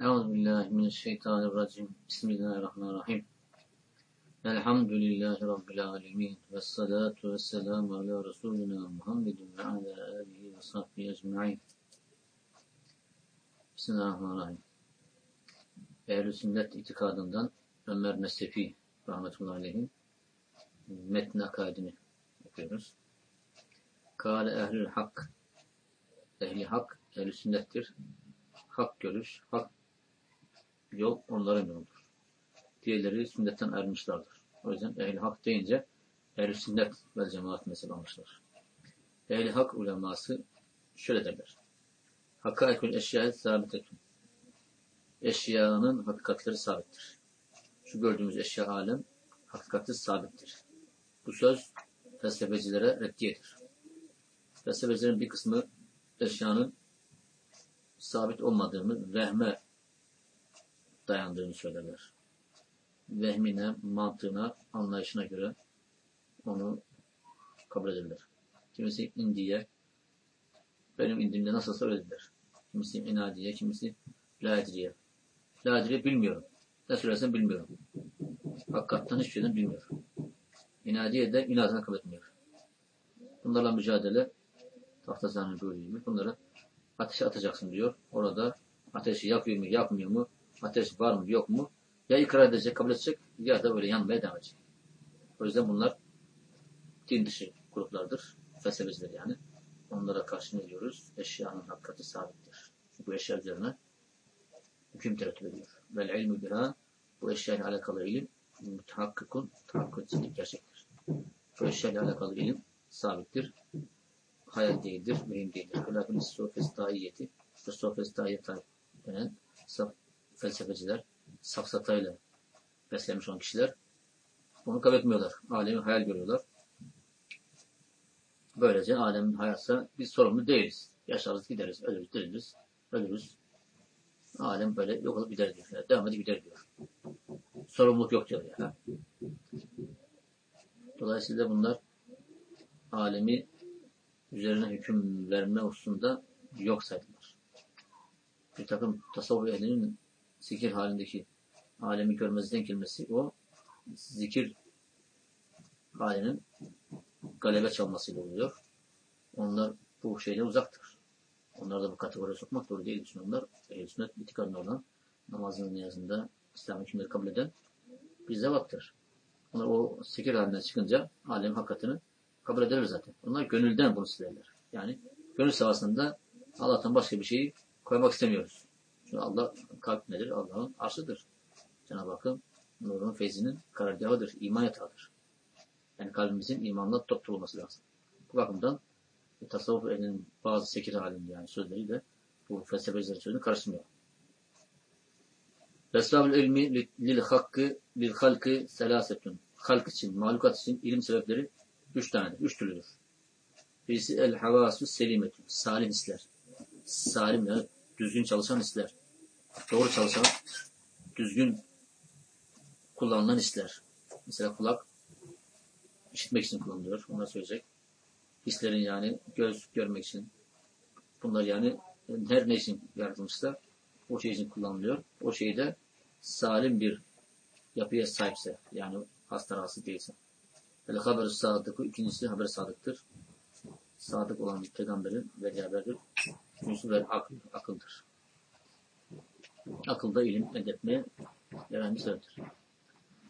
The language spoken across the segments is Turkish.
Euzubillahimineşşeytanirracim. Bismillahirrahmanirrahim. Elhamdülillahi Rabbil alemin. Ve salatu ve selamu ala Resulina Muhammedin ve ala alihi ve sahbihi ecma'in. Bismillahirrahmanirrahim. Ehl-i sünnet itikadından Ömer Nesefi rahmetullahi aleyhin metn akaidini okuyoruz. Kâle ehlül hak ehli hak ehl-i sünnettir. Hak görüş, hak yol onların yoludur. Diğerleri sünnetten ayrılmışlardır. O yüzden ehl hak deyince ehl sünnet ve cemaat mesela almışlar. ehl hak uleması şöyle derler. Hakaikül eşyayı sabitetun. Eşyanın hakikatleri sabittir. Şu gördüğümüz eşya alem hakikati sabittir. Bu söz felsefecilere reddiyedir. Felsefecilerin bir kısmı eşyanın sabit olmadığını, vehme dayandığını söylerler. Vehmine, mantığına, anlayışına göre onu kabul ederler. Kimisi indiye, benim indimde nasılsa öyledir. Kimisi inadiye, kimisi ladiriye. Ladiriye bilmiyorum. Ne söylersen bilmiyorum. Hakikaten hiçbir şeyden bilmiyorum. İnadiye de inadına kabul etmiyor. Bunlarla mücadele tahtasının böyle gibi. Bunları ateşe atacaksın diyor. Orada ateşi yakıyor mu, yakmıyor mu? Ateş var mı, yok mu? Ya ikrar edecek, kabul edecek ya da böyle yanmaya devam edecek. O yüzden bunlar din dışı gruplardır. Felsefeciler yani. Onlara karşı ne diyoruz? Eşyanın hakikati sabittir. Bu eşya üzerine hüküm terettüp ediyor. Vel ilmü biha bu eşyayla alakalı ilim mutahakkikun tahakkuk gerçektir. Bu eşyayla alakalı ilim sabittir. Hayal değildir, mühim değildir. Lakin sofistayiyeti ve sofistayiyet denen saf felsefeciler safsatayla beslenmiş olan kişiler bunu kabul etmiyorlar. Alemi hayal görüyorlar. Böylece alemin hayatsa biz sorumlu değiliz. Yaşarız, gideriz, ölürüz, diriliz, ölürüz. Alem böyle yok olup gider diyor. Yani devam edip gider diyor. Sorumluluk yok diyor yani. Dolayısıyla bunlar alemi üzerine hüküm verme hususunda yok saydılar. Bir takım tasavvuf ehlinin zikir halindeki alemi görmezden gelmesi o zikir halinin galebe çalmasıyla oluyor. Onlar bu şeyle uzaktır. Onlar da bu kategoriye sokmak doğru değil. Çünkü onlar ehl sünnet itikadına olan namazının niyazında İslam hükümleri kabul eden bir zevattır. Onlar o zikir halinden çıkınca alem hakikatini kabul ederler zaten. Onlar gönülden bunu silerler. Yani gönül savasında Allah'tan başka bir şeyi koymak istemiyoruz. Çünkü Allah kalp nedir? Allah'ın arşıdır. Cenab-ı Hakk'ın nurunun feyzinin karargahıdır. iman yatağıdır. Yani kalbimizin imanla top olması lazım. Bu bakımdan tasavvuf elinin bazı sekir halinde yani sözleriyle bu felsefecilerin sözünü karıştırmıyor. Vesvabül ilmi lil hakkı lil halkı selasetun. Halk için, mahlukat için ilim sebepleri üç tanedir, üç türlüdür. Birisi el havasu selimetun. Salim hisler. Salim yani düzgün çalışan hisler. Doğru çalışan, düzgün kullanılan hisler. Mesela kulak işitmek için kullanılıyor. Onlar söyleyecek. Hislerin yani göz görmek için. Bunlar yani her ne için yaratılmışsa o şey için kullanılıyor. O şeyde salim bir yapıya sahipse yani hasta rahatsız değilse. El haber sadıkı ikincisi haber sadıktır. Sadık olan peygamberin veli haberdir. Üçüncüsü ver akıl, akıldır. Akılda ilim elde etmeye yaran bir sebeptir.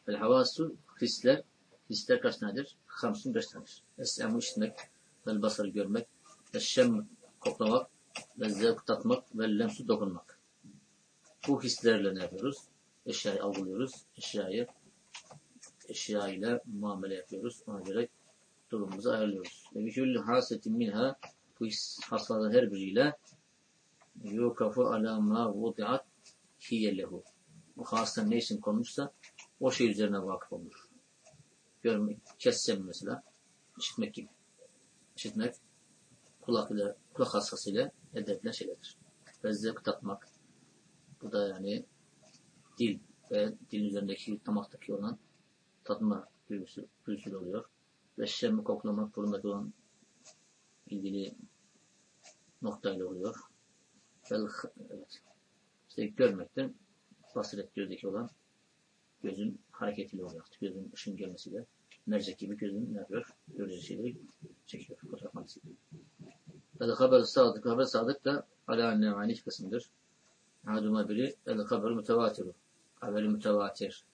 El havasu hisler, hisler kaç tanedir? Hamsun beş tanedir. Es-emu işitmek, vel basarı görmek, eşşem koklamak, ve zevk tatmak, ve lemsu dokunmak. Bu hislerle ne yapıyoruz? Eşyayı algılıyoruz. Eşyayı eşya ile muamele yapıyoruz. Ona göre durumumuzu ayarlıyoruz. Ve biküllü hasetin minha bu hasların her biriyle yukafu ala ma vudiat hiyellehu. Bu hastan ne için o şey üzerine vakıf olur. Görmek, kessem mesela işitmek gibi. İşitmek kulak ile kulak hassasıyla elde edilen şeylerdir. Ve zevk tatmak. Bu da yani dil ve dil üzerindeki damaktaki olan tatma duygusu, duygusu oluyor. Ve şemmi koklamak burundaki olan ilgili noktayla oluyor. Vel, evet. İşte görmekten basiret gözdeki olan gözün hareketiyle oluyor. Gözün ışın gelmesiyle mercek gibi gözün ne yapıyor? Gördüğü şeyleri çekiyor. Fotoğraf makinesiyle. El haber sadık. Haber sadık da ala nevani iki kısımdır. Haduma biri el haber mütevatiru. Haberi mütevatir.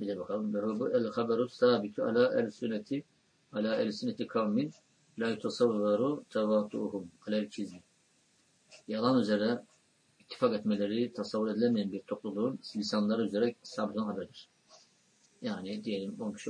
Bir de bakalım. Ve bu el haberu sabitu ala el sünneti ala el sünneti kavmin la yutasavvaru tevatuhum alel kizmi. Yalan üzere ittifak etmeleri tasavvur edilemeyen bir topluluğun lisanları üzere olan haberdir. Yani diyelim 10 kişi